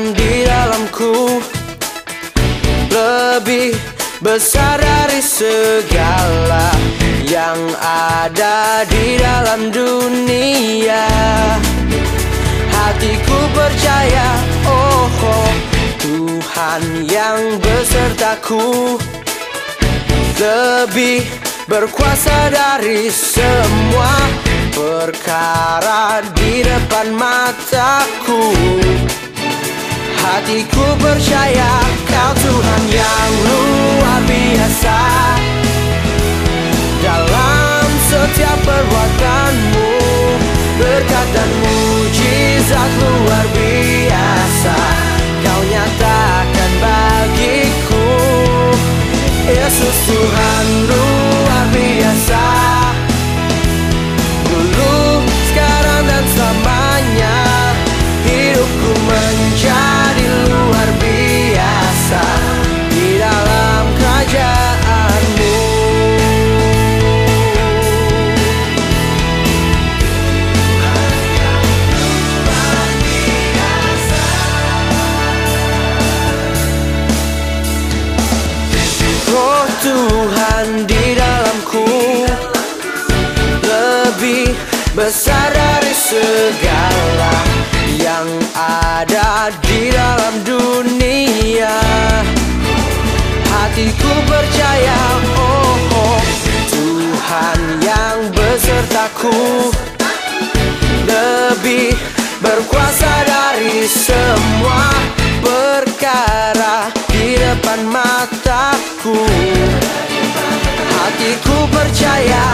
yang di dalamku. Lebih besar dari segala Yang ada di dalam dunia. Hatiku percaya oh, oh Tuhan yang besertaku. Lebih berkuasa dari semua perkara di depan mataku. Hatiku percaya kau Tuhan yang luar biasa. Dalam setiap perbuatanmu Berkat dan mujizat luar biasa Roh Tuhan di dalamku. Lebih besar dari segala yang ada di dalam dunia. Hatiku percaya oh, oh Tuhan yang besertaku. Lebih berkuasa dari semua percaya